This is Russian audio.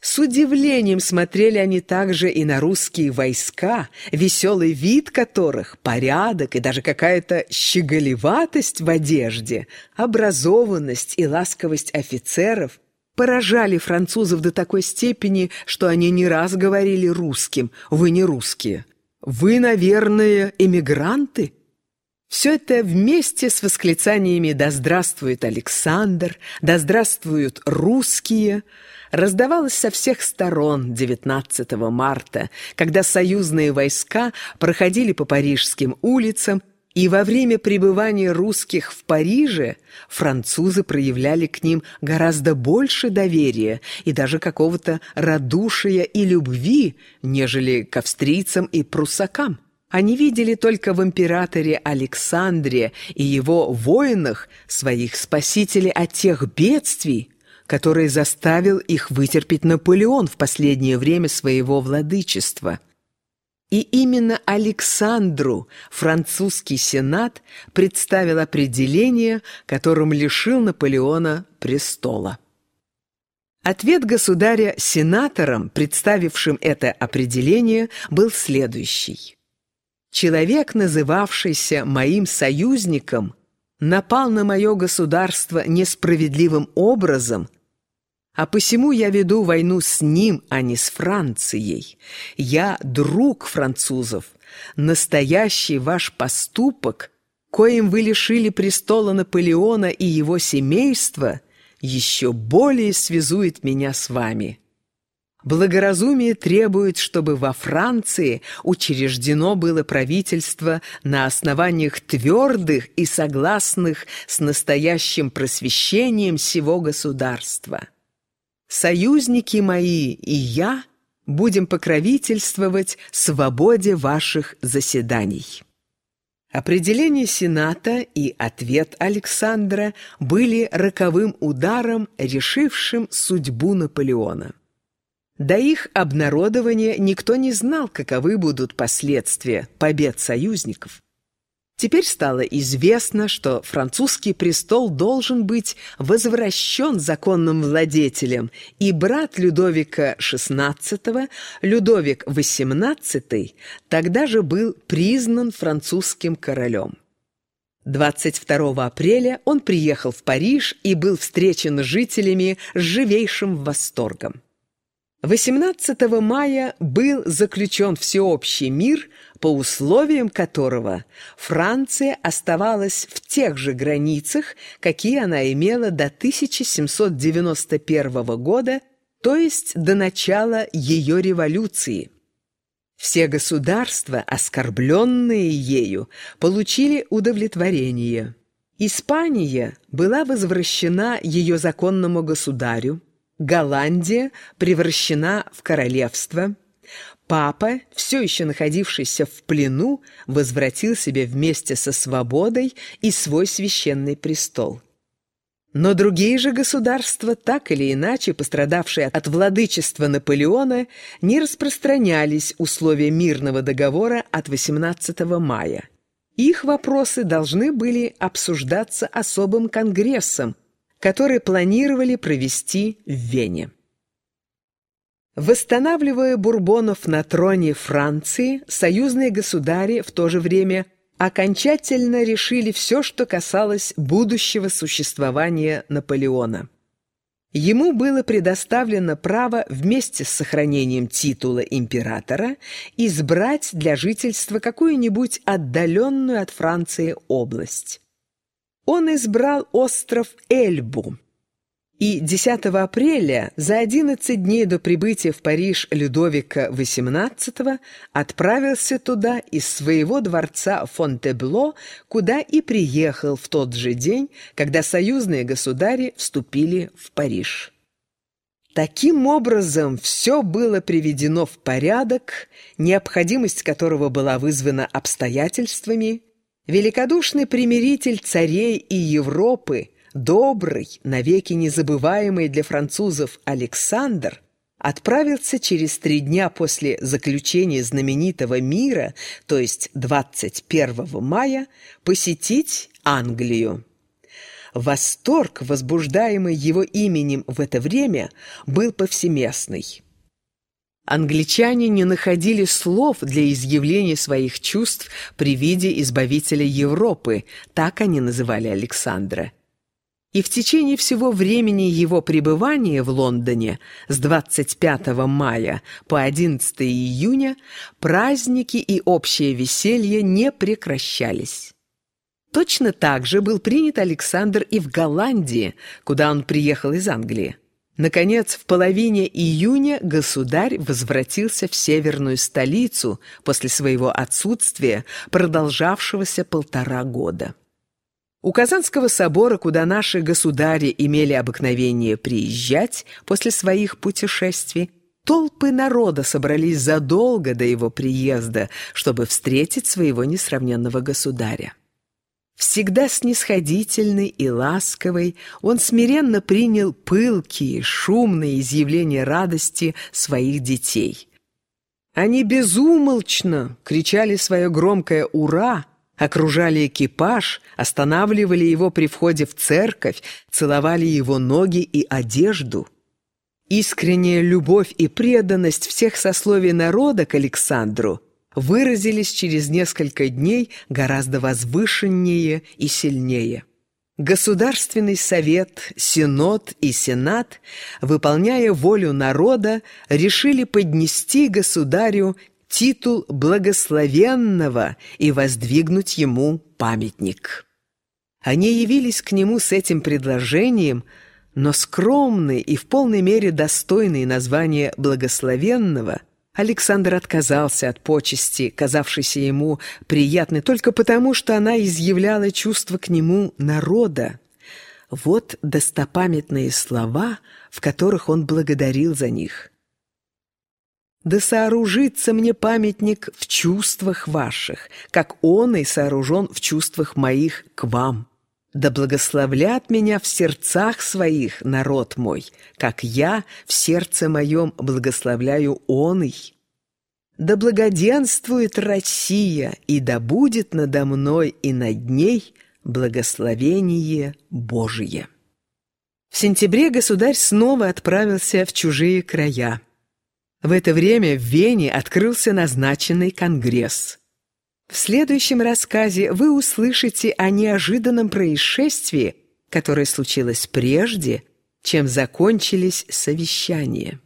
С удивлением смотрели они также и на русские войска, веселый вид которых, порядок и даже какая-то щеголеватость в одежде, образованность и ласковость офицеров поражали французов до такой степени, что они не раз говорили русским «Вы не русские». «Вы, наверное, эмигранты?» Все это вместе с восклицаниями «Да здравствует Александр!», «Да здравствуют русские!» раздавалось со всех сторон 19 марта, когда союзные войска проходили по парижским улицам, и во время пребывания русских в Париже французы проявляли к ним гораздо больше доверия и даже какого-то радушия и любви, нежели к австрийцам и пруссакам. Они видели только в императоре Александре и его воинах своих спасителей от тех бедствий, которые заставил их вытерпеть Наполеон в последнее время своего владычества. И именно Александру французский сенат представил определение, которым лишил Наполеона престола. Ответ государя сенаторам, представившим это определение, был следующий. Человек, называвшийся моим союзником, напал на мое государство несправедливым образом, а посему я веду войну с ним, а не с Францией. Я друг французов. Настоящий ваш поступок, коим вы лишили престола Наполеона и его семейства, еще более связует меня с вами». Благоразумие требует, чтобы во Франции учреждено было правительство на основаниях твердых и согласных с настоящим просвещением всего государства. Союзники мои и я будем покровительствовать свободе ваших заседаний». Определение Сената и ответ Александра были роковым ударом, решившим судьбу Наполеона. До их обнародования никто не знал, каковы будут последствия побед союзников. Теперь стало известно, что французский престол должен быть возвращен законным владетелем, и брат Людовика XVI, Людовик XVIII, тогда же был признан французским королем. 22 апреля он приехал в Париж и был встречен жителями с живейшим восторгом. 18 мая был заключен всеобщий мир, по условиям которого Франция оставалась в тех же границах, какие она имела до 1791 года, то есть до начала ее революции. Все государства, оскорбленные ею, получили удовлетворение. Испания была возвращена ее законному государю, Голландия превращена в королевство. Папа, все еще находившийся в плену, возвратил себе вместе со свободой и свой священный престол. Но другие же государства, так или иначе пострадавшие от владычества Наполеона, не распространялись условия мирного договора от 18 мая. Их вопросы должны были обсуждаться особым конгрессом, который планировали провести в Вене. Восстанавливая бурбонов на троне Франции, союзные государи в то же время окончательно решили все, что касалось будущего существования Наполеона. Ему было предоставлено право вместе с сохранением титула императора избрать для жительства какую-нибудь отдаленную от Франции область он избрал остров Эльбу. И 10 апреля, за 11 дней до прибытия в Париж Людовика XVIII, отправился туда из своего дворца Фонтебло, куда и приехал в тот же день, когда союзные государи вступили в Париж. Таким образом, все было приведено в порядок, необходимость которого была вызвана обстоятельствами, Великодушный примиритель царей и Европы, добрый, навеки незабываемый для французов Александр, отправился через три дня после заключения знаменитого мира, то есть 21 мая, посетить Англию. восторг, возбуждаемый его именем в это время, был повсеместный. Англичане не находили слов для изъявления своих чувств при виде избавителя Европы, так они называли Александра. И в течение всего времени его пребывания в Лондоне с 25 мая по 11 июня праздники и общее веселье не прекращались. Точно так же был принят Александр и в Голландии, куда он приехал из Англии. Наконец, в половине июня государь возвратился в северную столицу после своего отсутствия, продолжавшегося полтора года. У Казанского собора, куда наши государи имели обыкновение приезжать после своих путешествий, толпы народа собрались задолго до его приезда, чтобы встретить своего несравненного государя. Всегда снисходительный и ласковый, он смиренно принял пылкие, шумные изъявления радости своих детей. Они безумолчно кричали свое громкое «Ура!», окружали экипаж, останавливали его при входе в церковь, целовали его ноги и одежду. Искренняя любовь и преданность всех сословий народа к Александру – выразились через несколько дней гораздо возвышеннее и сильнее. Государственный совет, синод и сенат, выполняя волю народа, решили поднести государю титул благословенного и воздвигнуть ему памятник. Они явились к нему с этим предложением, но скромный и в полной мере достойный названия благословенного – Александр отказался от почести, казавшейся ему приятной только потому, что она изъявляла чувство к нему народа. Вот достопамятные слова, в которых он благодарил за них. «Да сооружится мне памятник в чувствах ваших, как он и сооружен в чувствах моих к вам». Да благословлят меня в сердцах своих, народ мой, как я в сердце моем благословляю оный. Да благоденствует Россия, и да будет надо мной и над ней благословение Божие. В сентябре государь снова отправился в чужие края. В это время в Вене открылся назначенный конгресс. В следующем рассказе вы услышите о неожиданном происшествии, которое случилось прежде, чем закончились совещания.